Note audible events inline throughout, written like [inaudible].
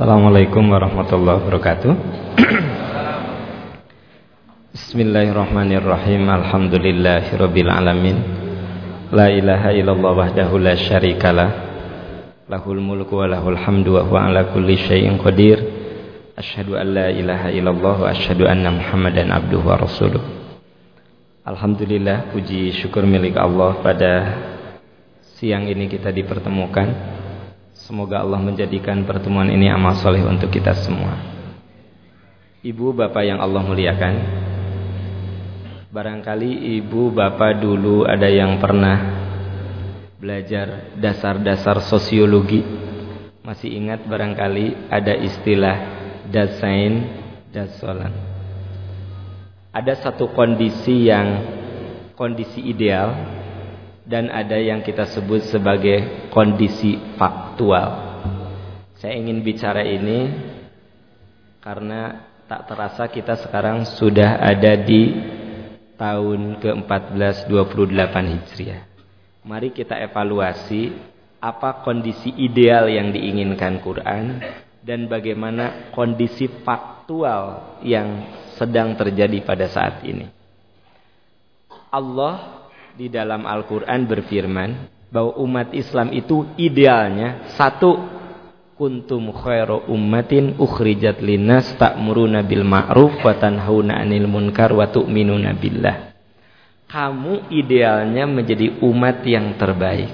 Assalamualaikum warahmatullahi wabarakatuh. [clears throat] Bismillahirrahmanirrahim. Alhamdulillahirabbil alamin. La ilaha illallah wahdahu la syarikalah Lahul mulku wa lahul hamdu wa huwa ala kulli syai'in qadir. Asyhadu an la ilaha illallah wa asyhadu anna Muhammadan abduhu wa rasuluh. Alhamdulillah puji syukur milik Allah pada siang ini kita dipertemukan Semoga Allah menjadikan pertemuan ini amal soleh untuk kita semua. Ibu bapak yang Allah muliakan, barangkali ibu bapak dulu ada yang pernah belajar dasar-dasar sosiologi. Masih ingat barangkali ada istilah dasain dasolan. Ada satu kondisi yang kondisi ideal dan ada yang kita sebut sebagai kondisi faktual. Saya ingin bicara ini karena tak terasa kita sekarang sudah ada di tahun ke-1428 Hijriah. Mari kita evaluasi apa kondisi ideal yang diinginkan Quran dan bagaimana kondisi faktual yang sedang terjadi pada saat ini. Allah di dalam Al-Quran berfirman bahwa umat Islam itu idealnya satu kuntum khairu ummatin ukhrijat linnas ta'muruna bil ma'ruf wa tanhauna 'anil munkar wa tu'minuna billah. Kamu idealnya menjadi umat yang terbaik.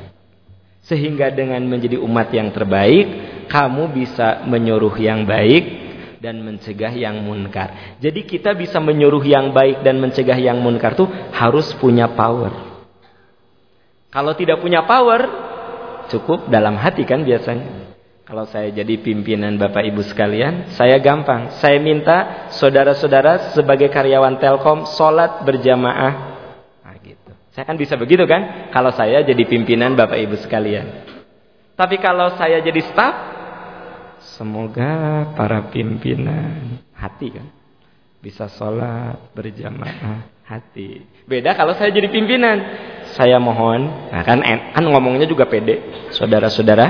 Sehingga dengan menjadi umat yang terbaik, kamu bisa menyuruh yang baik dan mencegah yang munkar. Jadi kita bisa menyuruh yang baik dan mencegah yang munkar tuh harus punya power. Kalau tidak punya power, cukup dalam hati kan biasanya. Kalau saya jadi pimpinan Bapak Ibu sekalian, saya gampang. Saya minta saudara-saudara sebagai karyawan Telkom sholat berjamaah. Nah, gitu. Saya kan bisa begitu kan? Kalau saya jadi pimpinan Bapak Ibu sekalian. Tapi kalau saya jadi staf, semoga para pimpinan hati kan bisa sholat berjamaah hati. Beda kalau saya jadi pimpinan saya mohon, nah kan kan ngomongnya juga pede, saudara-saudara,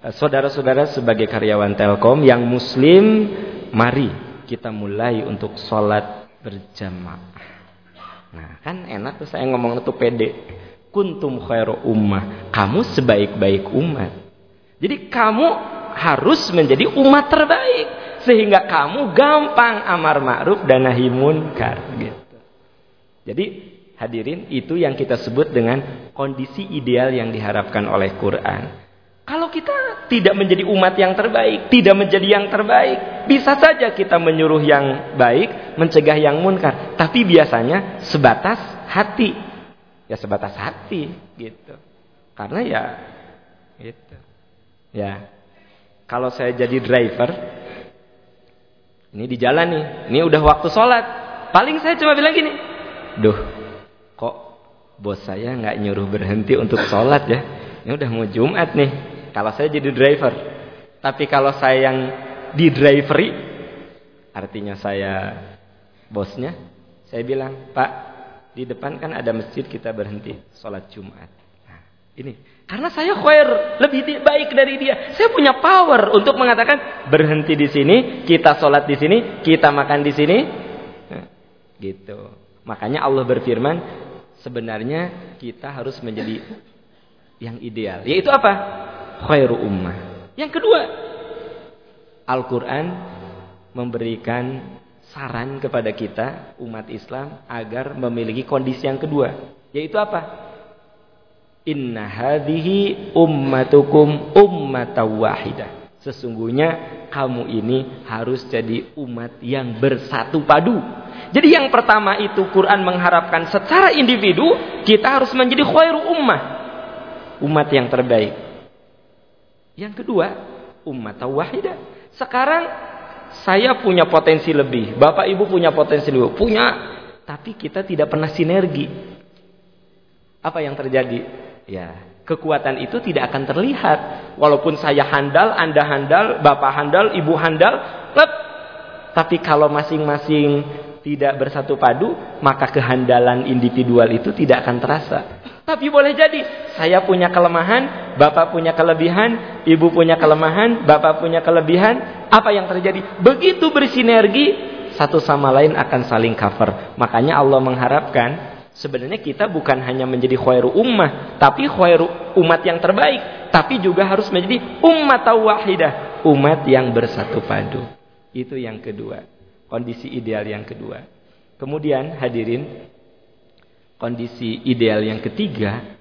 eh, saudara-saudara sebagai karyawan Telkom yang Muslim, mari kita mulai untuk sholat berjamaah. Nah kan enak tuh saya ngomong itu pede. Kuntum khairu ummah, kamu sebaik-baik umat. Jadi kamu harus menjadi umat terbaik sehingga kamu gampang amar ma'ruf dan nahi munkar gitu. Jadi Hadirin, itu yang kita sebut dengan kondisi ideal yang diharapkan oleh Quran. Kalau kita tidak menjadi umat yang terbaik, tidak menjadi yang terbaik, bisa saja kita menyuruh yang baik, mencegah yang munkar, tapi biasanya sebatas hati. Ya sebatas hati gitu. Karena ya itu. Ya. Kalau saya jadi driver ini di jalan nih, ini udah waktu sholat. Paling saya cuma bilang gini, duh bos saya nggak nyuruh berhenti untuk sholat ya. Ini udah mau Jumat nih. Kalau saya jadi driver. Tapi kalau saya yang di drivery, artinya saya bosnya, saya bilang, Pak, di depan kan ada masjid kita berhenti sholat Jumat. Nah, ini karena saya khair, lebih baik dari dia. Saya punya power untuk mengatakan berhenti di sini, kita sholat di sini, kita makan di sini. Nah, gitu. Makanya Allah berfirman, sebenarnya kita harus menjadi yang ideal. Yaitu apa? Khairu ummah. Yang kedua, Al-Quran memberikan saran kepada kita umat Islam agar memiliki kondisi yang kedua. Yaitu apa? Inna hadhihi ummatukum ummataw wahidah. Sesungguhnya kamu ini harus jadi umat yang bersatu padu jadi yang pertama itu Quran mengharapkan secara individu kita harus menjadi khairu ummah. Umat yang terbaik. Yang kedua, umat wahidah. Sekarang saya punya potensi lebih, Bapak Ibu punya potensi lebih, punya tapi kita tidak pernah sinergi. Apa yang terjadi? Ya, kekuatan itu tidak akan terlihat. Walaupun saya handal, Anda handal, Bapak handal, Ibu handal, lep. Tapi kalau masing-masing tidak bersatu padu, maka kehandalan individual itu tidak akan terasa. Tapi boleh jadi saya punya kelemahan, bapak punya kelebihan, ibu punya kelemahan, bapak punya kelebihan, apa yang terjadi? Begitu bersinergi, satu sama lain akan saling cover. Makanya Allah mengharapkan sebenarnya kita bukan hanya menjadi khairu ummah, tapi khairu umat yang terbaik, tapi juga harus menjadi umat wahidah, umat yang bersatu padu. Itu yang kedua, kondisi ideal yang kedua. Kemudian hadirin, kondisi ideal yang ketiga,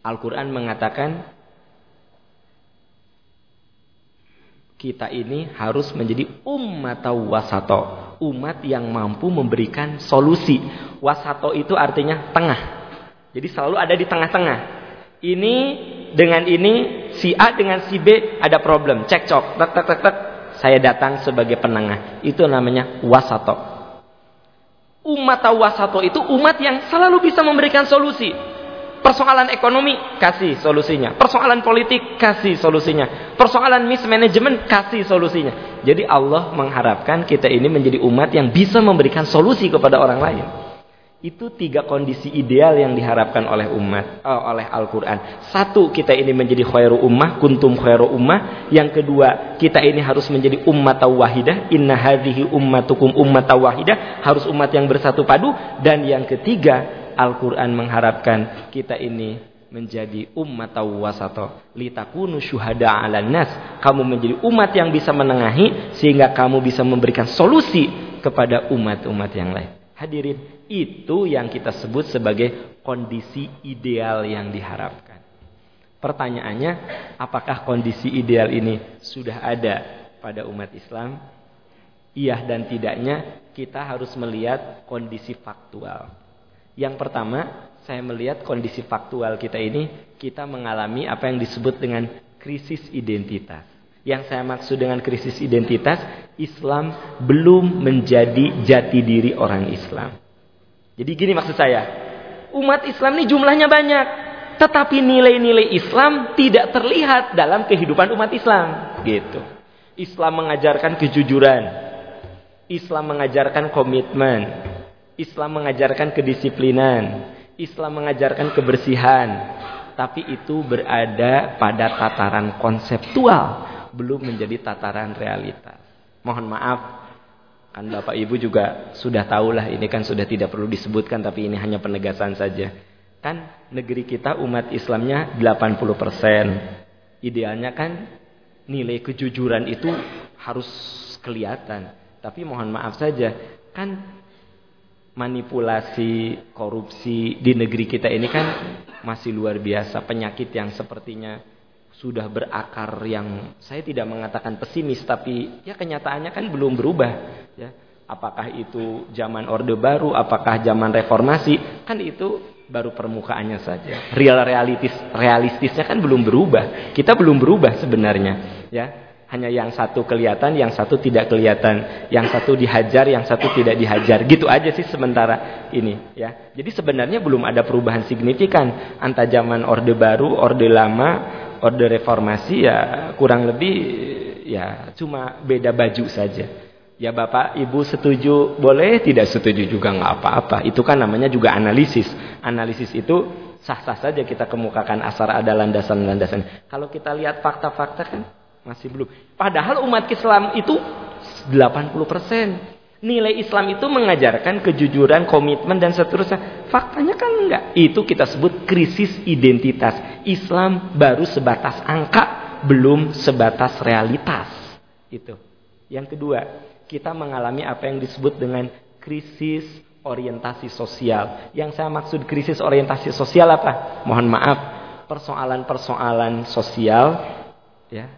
Al-Quran mengatakan kita ini harus menjadi umat wasato, umat yang mampu memberikan solusi. Wasato itu artinya tengah. Jadi selalu ada di tengah-tengah. Ini dengan ini, si A dengan si B ada problem, cekcok, tek tek tek tek. Saya datang sebagai penengah. Itu namanya wasato. Umat wasato itu umat yang selalu bisa memberikan solusi. Persoalan ekonomi, kasih solusinya. Persoalan politik, kasih solusinya. Persoalan mismanagement, kasih solusinya. Jadi Allah mengharapkan kita ini menjadi umat yang bisa memberikan solusi kepada orang lain. Itu tiga kondisi ideal yang diharapkan oleh umat, oh, oleh Al-Quran. Satu, kita ini menjadi khairu ummah, kuntum khairu ummah. Yang kedua, kita ini harus menjadi umat wahidah. Inna hadhihi ummatukum umat wahidah. Harus umat yang bersatu padu. Dan yang ketiga, Al-Quran mengharapkan kita ini menjadi umat wasato. Litakunu syuhada ala nas. Kamu menjadi umat yang bisa menengahi, sehingga kamu bisa memberikan solusi kepada umat-umat yang lain. Hadirin, itu yang kita sebut sebagai kondisi ideal yang diharapkan. Pertanyaannya, apakah kondisi ideal ini sudah ada pada umat Islam? Iya dan tidaknya kita harus melihat kondisi faktual. Yang pertama, saya melihat kondisi faktual kita ini, kita mengalami apa yang disebut dengan krisis identitas. Yang saya maksud dengan krisis identitas, Islam belum menjadi jati diri orang Islam. Jadi gini maksud saya. Umat Islam ini jumlahnya banyak. Tetapi nilai-nilai Islam tidak terlihat dalam kehidupan umat Islam. Gitu. Islam mengajarkan kejujuran. Islam mengajarkan komitmen. Islam mengajarkan kedisiplinan. Islam mengajarkan kebersihan. Tapi itu berada pada tataran konseptual. Belum menjadi tataran realitas. Mohon maaf Kan Bapak Ibu juga sudah tahulah ini kan sudah tidak perlu disebutkan tapi ini hanya penegasan saja. Kan negeri kita umat Islamnya 80%. Idealnya kan nilai kejujuran itu harus kelihatan. Tapi mohon maaf saja, kan manipulasi, korupsi di negeri kita ini kan masih luar biasa. Penyakit yang sepertinya sudah berakar yang saya tidak mengatakan pesimis tapi ya kenyataannya kan belum berubah ya. Apakah itu zaman orde baru apakah zaman reformasi kan itu baru permukaannya saja. Real realitis realistisnya kan belum berubah. Kita belum berubah sebenarnya ya. Hanya yang satu kelihatan yang satu tidak kelihatan yang satu dihajar yang satu tidak dihajar. Gitu aja sih sementara ini ya. Jadi sebenarnya belum ada perubahan signifikan. Antara zaman orde baru orde lama orde reformasi ya kurang lebih ya cuma beda baju saja Ya Bapak, Ibu setuju, boleh tidak setuju juga nggak apa-apa. Itu kan namanya juga analisis. Analisis itu sah-sah saja kita kemukakan asal ada landasan-landasan. Kalau kita lihat fakta-fakta kan masih belum. Padahal umat Islam itu 80%. Nilai Islam itu mengajarkan kejujuran, komitmen dan seterusnya. Faktanya kan enggak. Itu kita sebut krisis identitas. Islam baru sebatas angka, belum sebatas realitas. Itu. Yang kedua, kita mengalami apa yang disebut dengan krisis orientasi sosial. Yang saya maksud krisis orientasi sosial apa? Mohon maaf, persoalan-persoalan sosial ya,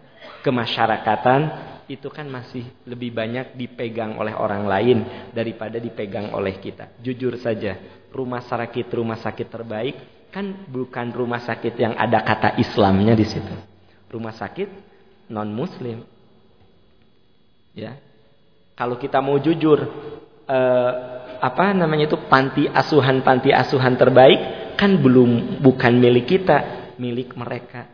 kemasyarakatan itu kan masih lebih banyak dipegang oleh orang lain daripada dipegang oleh kita. Jujur saja, rumah sakit rumah sakit terbaik kan bukan rumah sakit yang ada kata Islamnya di situ. Rumah sakit non muslim. Ya, kalau kita mau jujur eh, apa namanya itu panti asuhan panti asuhan terbaik kan belum bukan milik kita milik mereka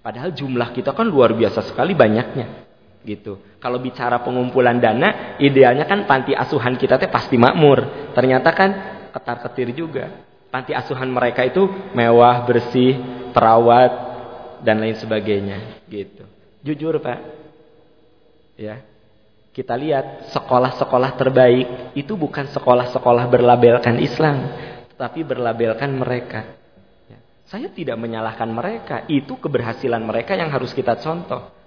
padahal jumlah kita kan luar biasa sekali banyaknya gitu kalau bicara pengumpulan dana idealnya kan panti asuhan kita teh pasti makmur ternyata kan ketar ketir juga panti asuhan mereka itu mewah bersih terawat dan lain sebagainya gitu. Jujur Pak. Ya. Kita lihat sekolah-sekolah terbaik itu bukan sekolah-sekolah berlabelkan Islam, tetapi berlabelkan mereka. Ya. Saya tidak menyalahkan mereka, itu keberhasilan mereka yang harus kita contoh.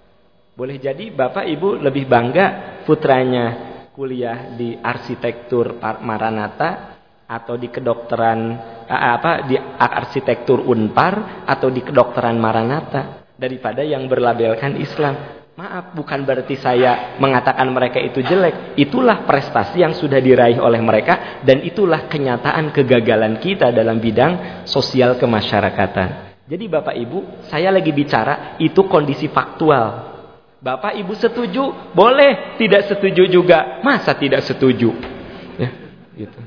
Boleh jadi Bapak Ibu lebih bangga putranya kuliah di arsitektur Maranata atau di kedokteran apa di arsitektur Unpar atau di kedokteran Maranata daripada yang berlabelkan Islam. Maaf, bukan berarti saya mengatakan mereka itu jelek. Itulah prestasi yang sudah diraih oleh mereka dan itulah kenyataan kegagalan kita dalam bidang sosial kemasyarakatan. Jadi Bapak Ibu, saya lagi bicara itu kondisi faktual. Bapak Ibu setuju, boleh. Tidak setuju juga, masa tidak setuju? Ya, gitu.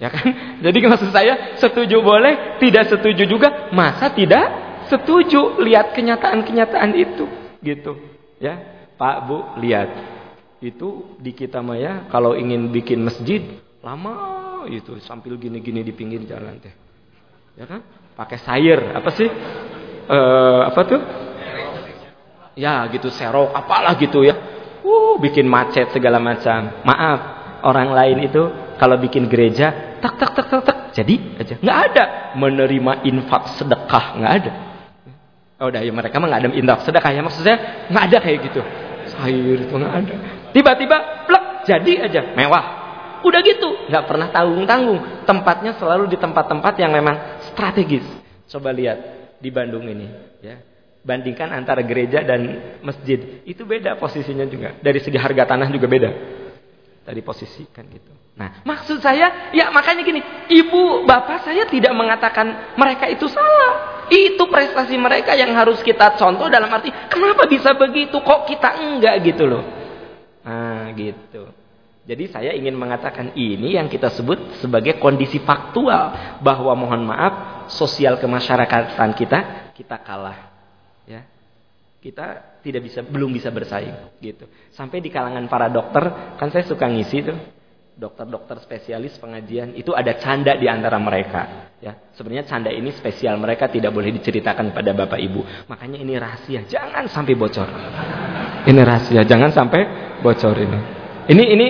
Ya kan? [laughs] Jadi maksud saya, setuju boleh, tidak setuju juga, masa tidak setuju? Lihat kenyataan-kenyataan itu, gitu. Ya, Pak Bu, lihat. Itu di kita Maya kalau ingin bikin masjid lama itu sambil gini-gini di pinggir jalan teh. Ya kan? Pakai sayur, apa sih? Eh, apa tuh? Ya gitu serok apalah gitu ya. Uh bikin macet segala macam. Maaf orang lain itu kalau bikin gereja tak tak tak tak tak jadi aja. Nggak ada. Menerima infak sedekah nggak ada. Oh udah ya mereka mah nggak ada infak sedekah ya. Maksudnya nggak ada kayak gitu. Sayur itu nggak ada. Tiba-tiba plek jadi aja. Mewah. Udah gitu. Nggak pernah tanggung tanggung tempatnya selalu di tempat-tempat yang memang strategis. Coba lihat di Bandung ini ya bandingkan antara gereja dan masjid itu beda posisinya juga. Dari segi harga tanah juga beda. Dari posisi kan gitu. Nah maksud saya ya makanya gini ibu bapak saya tidak mengatakan mereka itu salah. Itu prestasi mereka yang harus kita contoh dalam arti kenapa bisa begitu? Kok kita enggak gitu loh? Nah gitu. Jadi saya ingin mengatakan ini yang kita sebut sebagai kondisi faktual bahwa mohon maaf sosial kemasyarakatan kita kita kalah kita tidak bisa belum bisa bersaing gitu. Sampai di kalangan para dokter kan saya suka ngisi tuh dokter-dokter spesialis pengajian itu ada canda di antara mereka ya. Sebenarnya canda ini spesial mereka tidak boleh diceritakan pada bapak ibu. Makanya ini rahasia jangan sampai bocor. Ini rahasia jangan sampai bocor ini. Ini ini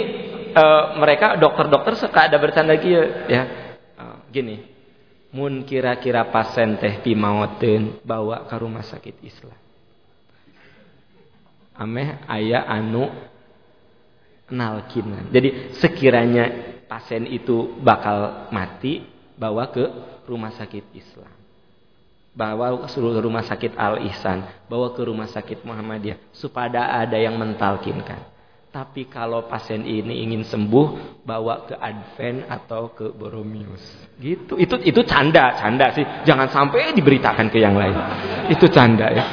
uh, mereka dokter-dokter suka ada bercanda gitu ya. Uh, gini mun kira-kira pasien teh pimaoten bawa ke rumah sakit Islam ameh ayah anu nalkinan jadi sekiranya pasien itu bakal mati bawa ke rumah sakit Islam bawa ke rumah sakit Al Ihsan bawa ke rumah sakit Muhammadiyah supaya ada yang mentalkinkan tapi kalau pasien ini ingin sembuh, bawa ke Advent atau ke Boromius. Gitu. Itu itu canda, canda sih. Jangan sampai diberitakan ke yang lain. Itu canda ya.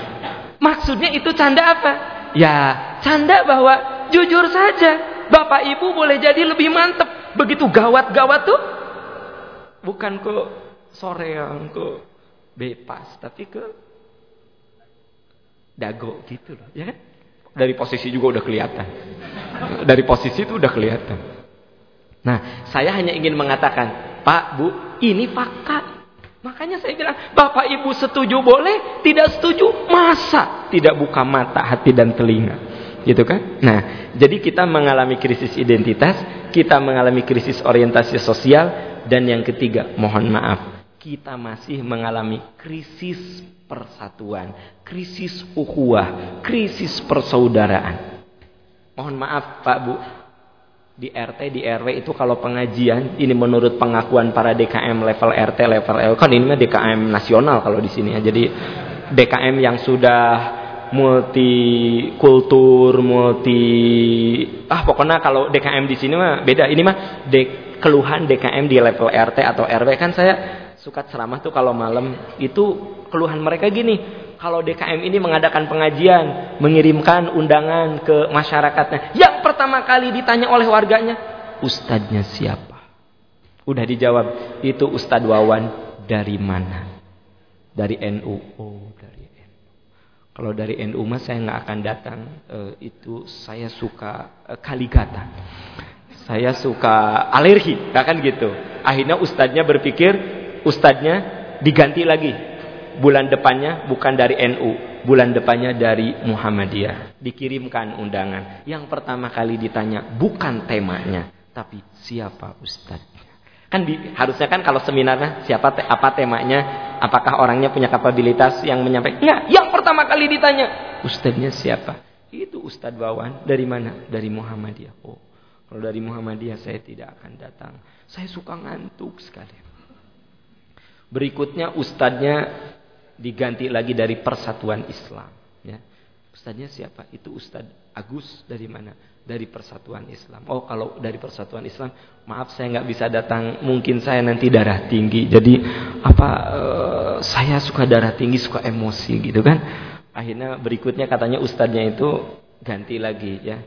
Maksudnya itu canda apa? Ya, canda bahwa jujur saja, Bapak Ibu boleh jadi lebih mantep. Begitu gawat-gawat tuh bukan ke sore yang ke bebas, tapi ke dago gitu loh, ya kan? Dari posisi juga udah kelihatan. Dari posisi itu udah kelihatan. Nah, saya hanya ingin mengatakan, Pak, Bu, ini fakta. Makanya saya bilang, Bapak Ibu setuju boleh, tidak setuju, masa tidak buka mata, hati dan telinga. Gitu kan? Nah, jadi kita mengalami krisis identitas, kita mengalami krisis orientasi sosial, dan yang ketiga, mohon maaf, kita masih mengalami krisis persatuan, krisis ukhuwah, krisis persaudaraan. Mohon maaf Pak Bu, di RT, di RW itu kalau pengajian, ini menurut pengakuan para DKM level RT, level L, kan ini mah DKM nasional kalau di sini ya. Jadi DKM yang sudah multi kultur, multi ah pokoknya kalau DKM di sini mah beda. Ini mah D, keluhan DKM di level RT atau RW kan saya suka ceramah tuh kalau malam itu keluhan mereka gini, kalau DKM ini mengadakan pengajian, mengirimkan undangan ke masyarakatnya, yang pertama kali ditanya oleh warganya, ustadznya siapa? Udah dijawab, itu Ustadz Wawan dari mana? Dari NU. Oh, dari NU. Kalau dari NU mah saya nggak akan datang. E, itu saya suka e, kaligata. Saya suka alergi, kan gitu. Akhirnya ustadznya berpikir, ustadznya diganti lagi bulan depannya bukan dari NU, bulan depannya dari Muhammadiyah. Dikirimkan undangan. Yang pertama kali ditanya bukan temanya, tapi siapa ustadznya. Kan di, harusnya kan kalau seminarnya siapa te, apa temanya, apakah orangnya punya kapabilitas yang menyampaikan. Enggak, yang pertama kali ditanya, ustadznya siapa? Itu Ustadz Bawan dari mana? Dari Muhammadiyah. Oh, kalau dari Muhammadiyah saya tidak akan datang. Saya suka ngantuk sekali. Berikutnya ustadznya diganti lagi dari Persatuan Islam. Ya. Ustadznya siapa? Itu Ustadz Agus dari mana? Dari Persatuan Islam. Oh kalau dari Persatuan Islam, maaf saya nggak bisa datang. Mungkin saya nanti darah tinggi. Jadi apa? Uh, saya suka darah tinggi, suka emosi gitu kan? Akhirnya berikutnya katanya ustadznya itu ganti lagi ya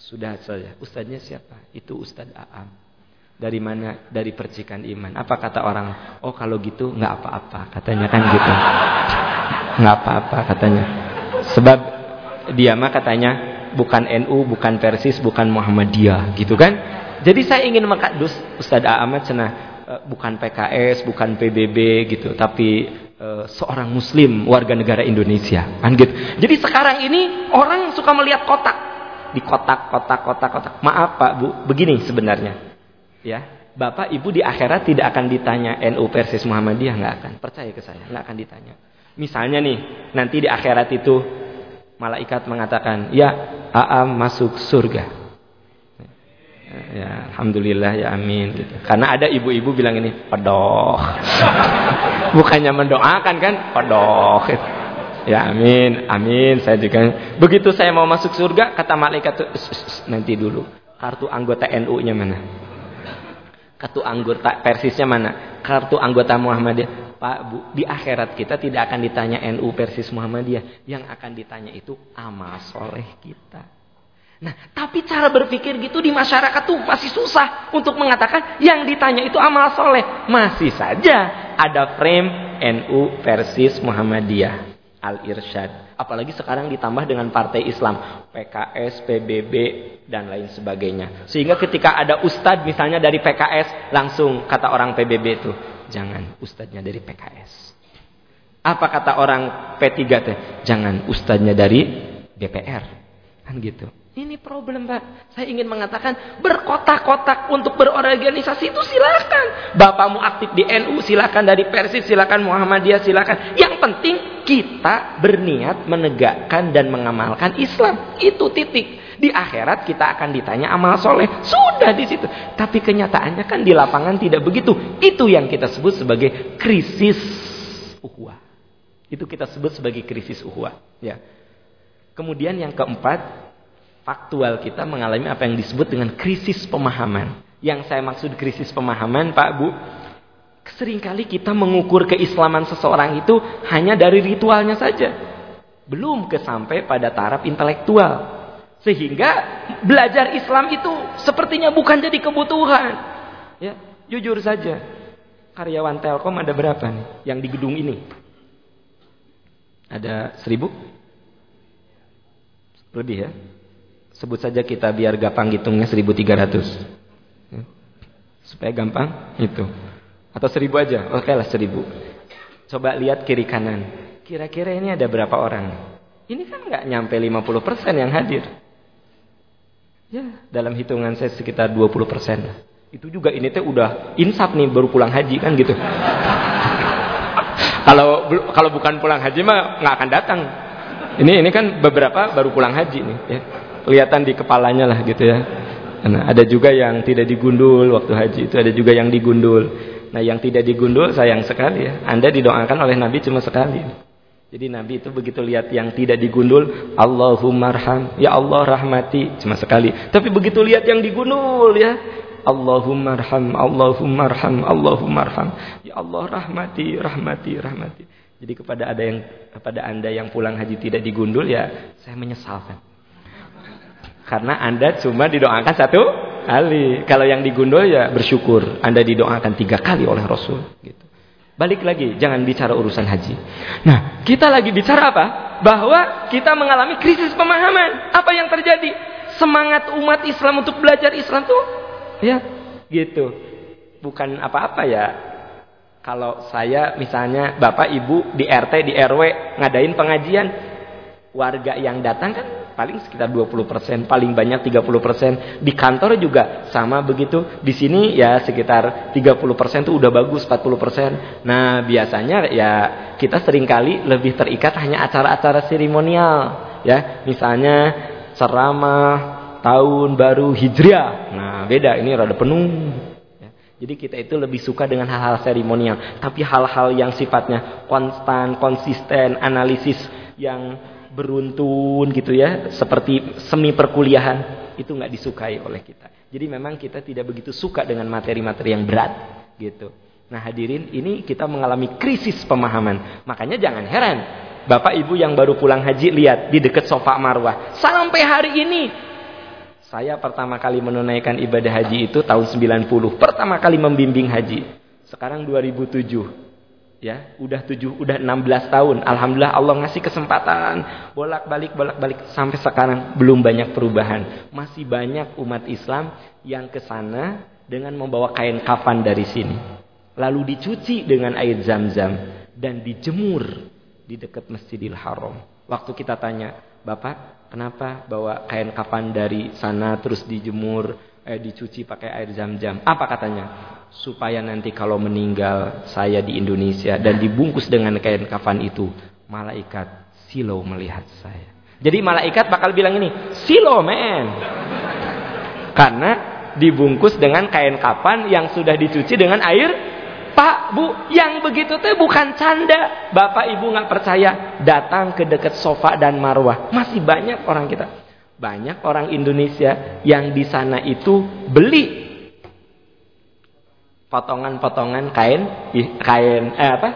sudah saja. Ustadznya siapa? Itu Ustadz Aam. Dari mana? Dari percikan iman. Apa kata orang? Oh kalau gitu nggak apa-apa. Katanya kan gitu. [laughs] Nggak apa-apa katanya. Sebab dia mah katanya bukan NU, bukan Persis, bukan Muhammadiyah. Gitu kan? Jadi saya ingin mengkadus Ustadz Aam cenah eh, bukan PKS, bukan PBB gitu, tapi uh, seorang muslim warga negara Indonesia. Kan gitu. Jadi sekarang ini orang suka melihat kotak di kotak, kotak, kotak, kotak. Maaf Pak Bu, begini sebenarnya. Ya, Bapak Ibu di akhirat tidak akan ditanya NU versus Muhammadiyah nggak akan. Percaya ke saya, nggak akan ditanya. Misalnya nih, nanti di akhirat itu malaikat mengatakan, "Ya, Aam masuk surga." Ya, alhamdulillah ya amin gitu. Karena ada ibu-ibu bilang ini, "Pedoh." [laughs] Bukannya mendoakan kan, pedoh. Ya amin, amin. Saya juga begitu saya mau masuk surga kata malaikat tuh nanti dulu. Kartu anggota NU-nya mana? Kartu anggota Persisnya mana? Kartu anggota Muhammadiyah. Pak Bu, di akhirat kita tidak akan ditanya NU Persis Muhammadiyah. Yang akan ditanya itu amal soleh kita. Nah, tapi cara berpikir gitu di masyarakat tuh masih susah untuk mengatakan yang ditanya itu amal soleh. Masih saja ada frame NU versus Muhammadiyah. Al-Irsyad. Apalagi sekarang ditambah dengan partai Islam, PKS, PBB, dan lain sebagainya. Sehingga ketika ada ustadz misalnya dari PKS, langsung kata orang PBB itu, jangan ustadznya dari PKS. Apa kata orang P3 teh? Jangan ustadznya dari DPR. Kan gitu. Ini problem Pak. Saya ingin mengatakan berkotak-kotak untuk berorganisasi itu silakan. Bapakmu aktif di NU silakan dari Persis silakan Muhammadiyah silakan. Yang penting kita berniat menegakkan dan mengamalkan Islam. Itu titik. Di akhirat kita akan ditanya amal soleh. Sudah di situ. Tapi kenyataannya kan di lapangan tidak begitu. Itu yang kita sebut sebagai krisis uhwa. Itu kita sebut sebagai krisis uhwa. Ya. Kemudian yang keempat, faktual kita mengalami apa yang disebut dengan krisis pemahaman. Yang saya maksud krisis pemahaman, Pak Bu, sering kali kita mengukur keislaman seseorang itu hanya dari ritualnya saja. Belum kesampai pada taraf intelektual. Sehingga belajar Islam itu sepertinya bukan jadi kebutuhan. Ya, jujur saja. Karyawan Telkom ada berapa nih yang di gedung ini? Ada seribu? Lebih ya? Sebut saja kita biar gampang hitungnya 1300. Ya. Supaya gampang itu. Atau 1000 aja. Oke lah 1000. Coba lihat kiri kanan. Kira-kira ini ada berapa orang? Ini kan nggak nyampe 50% yang hadir. Ya, dalam hitungan saya sekitar 20%. Itu juga ini teh udah insaf nih baru pulang haji kan gitu. [laughs] kalau kalau bukan pulang haji mah nggak akan datang. Ini ini kan beberapa baru pulang haji nih ya kelihatan di kepalanya lah gitu ya. Nah, ada juga yang tidak digundul waktu haji itu, ada juga yang digundul. Nah, yang tidak digundul sayang sekali ya. Anda didoakan oleh Nabi cuma sekali. Jadi Nabi itu begitu lihat yang tidak digundul, Allahumma arham, ya Allah rahmati, cuma sekali. Tapi begitu lihat yang digundul ya, Allahumma arham, Allahumma arham, Allahumma arham, ya Allah rahmati, rahmati, rahmati. Jadi kepada ada yang kepada Anda yang pulang haji tidak digundul ya, saya menyesalkan. Karena Anda cuma didoakan satu kali. Kalau yang digundul ya bersyukur. Anda didoakan tiga kali oleh Rasul. Gitu. Balik lagi, jangan bicara urusan haji. Nah, kita lagi bicara apa? Bahwa kita mengalami krisis pemahaman. Apa yang terjadi? Semangat umat Islam untuk belajar Islam tuh, ya, gitu. Bukan apa-apa ya. Kalau saya misalnya Bapak Ibu di RT di RW ngadain pengajian, warga yang datang kan paling sekitar 20%, paling banyak 30%. Di kantor juga sama begitu. Di sini ya sekitar 30% itu udah bagus, 40%. Nah, biasanya ya kita sering kali lebih terikat hanya acara-acara seremonial, ya. Misalnya ceramah tahun baru Hijriah. Nah, beda ini rada penuh. Ya. Jadi kita itu lebih suka dengan hal-hal seremonial, tapi hal-hal yang sifatnya konstan, konsisten, analisis yang beruntun gitu ya, seperti semi perkuliahan itu nggak disukai oleh kita. Jadi memang kita tidak begitu suka dengan materi-materi yang berat gitu. Nah hadirin ini kita mengalami krisis pemahaman. Makanya jangan heran. Bapak ibu yang baru pulang haji lihat di dekat sofa marwah. Sampai hari ini. Saya pertama kali menunaikan ibadah haji itu tahun 90. Pertama kali membimbing haji. Sekarang 2007 ya udah tujuh udah 16 tahun. Alhamdulillah Allah ngasih kesempatan. Bolak-balik bolak-balik. Sampai sekarang belum banyak perubahan. Masih banyak umat Islam yang ke sana dengan membawa kain kafan dari sini. Lalu dicuci dengan air zam-zam dan dijemur di dekat Masjidil Haram. Waktu kita tanya Bapak kenapa bawa kain kafan dari sana terus dijemur eh, dicuci pakai air zam-zam? Apa katanya supaya nanti kalau meninggal saya di Indonesia dan dibungkus dengan kain kafan itu, malaikat silo melihat saya. Jadi malaikat bakal bilang ini, silo men. Karena dibungkus dengan kain kafan yang sudah dicuci dengan air Pak, Bu, yang begitu teh bukan canda. Bapak, Ibu nggak percaya, datang ke dekat sofa dan marwah. Masih banyak orang kita. Banyak orang Indonesia yang di sana itu beli potongan-potongan kain kain eh apa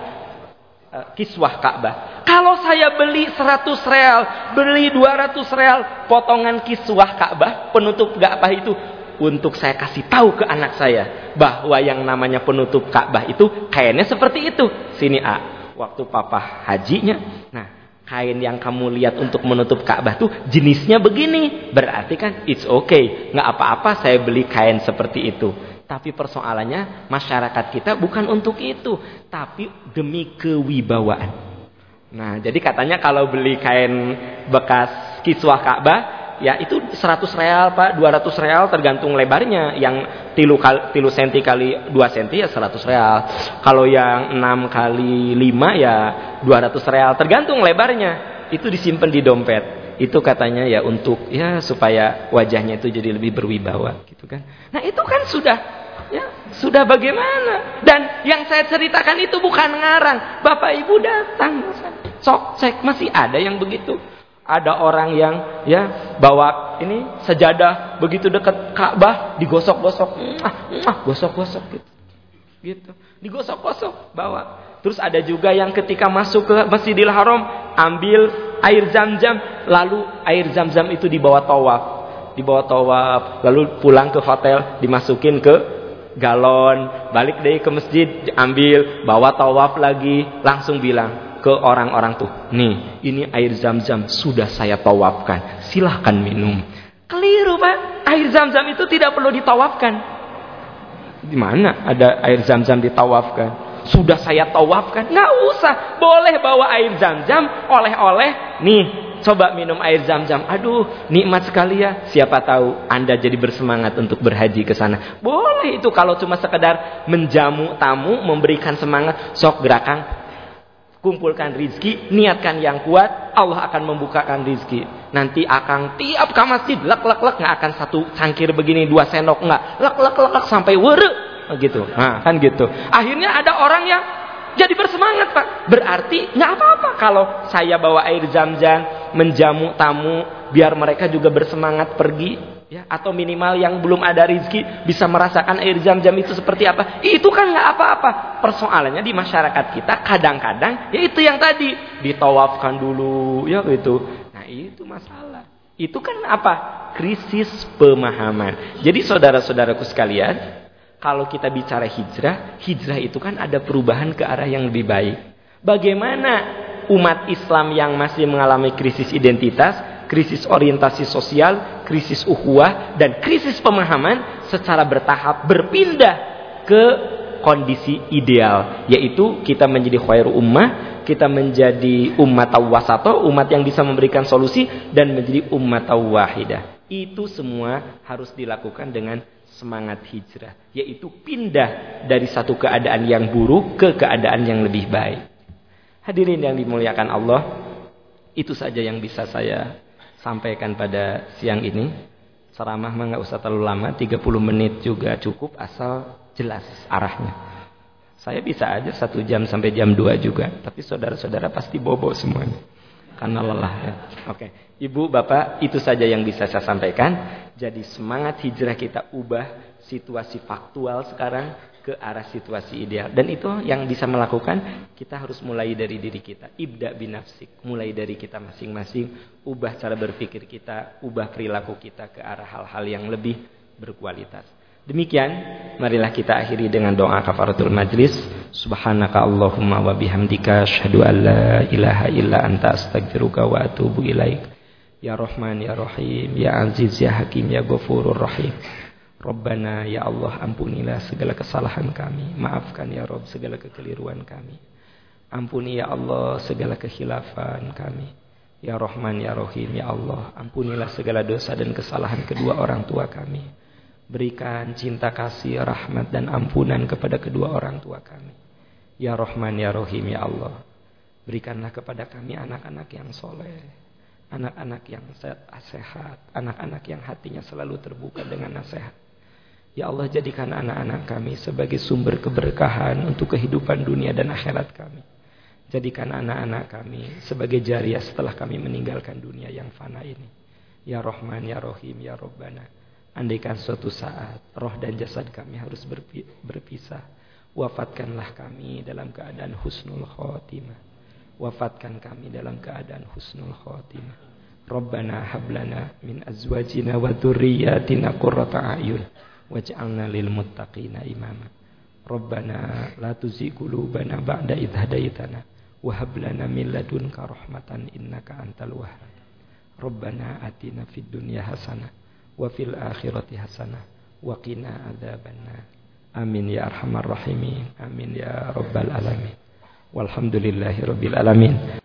eh, kiswah Ka'bah. Kalau saya beli 100 real, beli 200 real potongan kiswah Ka'bah, penutup Ka'bah itu untuk saya kasih tahu ke anak saya bahwa yang namanya penutup Ka'bah itu kainnya seperti itu. Sini A, waktu papa hajinya. Nah, kain yang kamu lihat untuk menutup Ka'bah tuh jenisnya begini. Berarti kan it's okay. nggak apa-apa saya beli kain seperti itu. Tapi persoalannya masyarakat kita bukan untuk itu, tapi demi kewibawaan. Nah, jadi katanya kalau beli kain bekas kiswah Ka'bah, ya itu 100 real Pak, 200 real tergantung lebarnya. Yang tilu, kali, tilu senti kali 2 senti ya 100 real. Kalau yang 6 kali 5 ya 200 real, tergantung lebarnya. Itu disimpan di dompet itu katanya ya untuk ya supaya wajahnya itu jadi lebih berwibawa gitu kan. Nah, itu kan sudah ya, sudah bagaimana? Dan yang saya ceritakan itu bukan ngarang. Bapak Ibu datang, sok cek masih ada yang begitu. Ada orang yang ya bawa ini sejadah begitu dekat Ka'bah digosok-gosok, ah, gosok-gosok gitu. Gitu. Digosok-gosok bawa. Terus ada juga yang ketika masuk ke Masjidil Haram ambil air zam-zam lalu air zam-zam itu dibawa tawaf dibawa tawaf lalu pulang ke hotel dimasukin ke galon balik deh ke masjid ambil bawa tawaf lagi langsung bilang ke orang-orang tuh nih ini air zam-zam sudah saya tawafkan silahkan minum keliru pak air zam-zam itu tidak perlu ditawafkan di mana ada air zam-zam ditawafkan sudah saya tawafkan. Nggak usah. Boleh bawa air zam-zam. Oleh-oleh. Nih. Coba minum air zam-zam. Aduh. Nikmat sekali ya. Siapa tahu Anda jadi bersemangat untuk berhaji ke sana. Boleh itu. Kalau cuma sekedar menjamu tamu. Memberikan semangat. Sok gerakang. Kumpulkan rizki. Niatkan yang kuat. Allah akan membukakan rizki. Nanti akan tiap ke masjid. Lek, lek, lek. Nggak akan satu cangkir begini. Dua sendok. Nggak. Lek, lek, lek. Sampai were gitu. Nah, kan gitu. Akhirnya ada orang yang jadi bersemangat, Pak. Berarti nggak apa-apa kalau saya bawa air zam-zam menjamu tamu biar mereka juga bersemangat pergi ya atau minimal yang belum ada rizki bisa merasakan air zam-zam itu seperti apa. Itu kan nggak apa-apa. Persoalannya di masyarakat kita kadang-kadang ya itu yang tadi ditawafkan dulu ya itu. Nah, itu masalah. Itu kan apa? Krisis pemahaman. Jadi saudara-saudaraku sekalian, kalau kita bicara hijrah, hijrah itu kan ada perubahan ke arah yang lebih baik. Bagaimana umat Islam yang masih mengalami krisis identitas, krisis orientasi sosial, krisis ukhuwah, dan krisis pemahaman secara bertahap berpindah ke kondisi ideal yaitu kita menjadi khairu ummah kita menjadi umat wasato umat yang bisa memberikan solusi dan menjadi umat wahidah itu semua harus dilakukan dengan semangat hijrah yaitu pindah dari satu keadaan yang buruk ke keadaan yang lebih baik hadirin yang dimuliakan Allah itu saja yang bisa saya sampaikan pada siang ini Ceramah mah nggak usah terlalu lama, 30 menit juga cukup asal jelas arahnya. Saya bisa aja satu jam sampai jam 2 juga, tapi saudara-saudara pasti bobo semuanya. Karena lelah ya. Oke, Ibu, Bapak, itu saja yang bisa saya sampaikan. Jadi semangat hijrah kita ubah situasi faktual sekarang ke arah situasi ideal. Dan itu yang bisa melakukan, kita harus mulai dari diri kita. Ibda binafsik, mulai dari kita masing-masing. Ubah cara berpikir kita, ubah perilaku kita ke arah hal-hal yang lebih berkualitas. Demikian, marilah kita akhiri dengan doa kafaratul majlis. Subhanaka Allahumma wa bihamdika asyhadu an la ilaha illa anta astaghfiruka wa atubu ilaik. Ya Rahman ya Rahim, ya Aziz ya Hakim ya Ghafurur Rahim. Rabbana ya Allah ampunilah segala kesalahan kami. Maafkan ya Rob segala kekeliruan kami. Ampuni ya Allah segala kehilafan kami. Ya Rahman ya Rahim ya Allah ampunilah segala dosa dan kesalahan kedua orang tua kami. Berikan cinta kasih, rahmat dan ampunan kepada kedua orang tua kami. Ya Rahman ya Rahim ya Allah. Berikanlah kepada kami anak-anak yang soleh. Anak-anak yang sehat. Anak-anak yang hatinya selalu terbuka dengan nasihat. Ya Allah jadikan anak-anak kami sebagai sumber keberkahan untuk kehidupan dunia dan akhirat kami. Jadikan anak-anak kami sebagai jariah setelah kami meninggalkan dunia yang fana ini. Ya Rahman, Ya Rahim, Ya Rabbana. Andaikan suatu saat roh dan jasad kami harus berpisah. Wafatkanlah kami dalam keadaan husnul khotimah. Wafatkan kami dalam keadaan husnul khotimah. Rabbana hablana min azwajina wa dhurriyyatina qurrata a'yun waj'alna lil muttaqina imama Rabbana la tuzigh qulubana ba'da idh hadaitana wa hab lana min ladunka rahmatan innaka antal wahhab Rabbana atina fid dunya hasanah وفي الآخرة حسنة وقنا عذاب النار. آمين يا أرحم الراحمين. آمين يا رب العالمين. والحمد لله رب العالمين.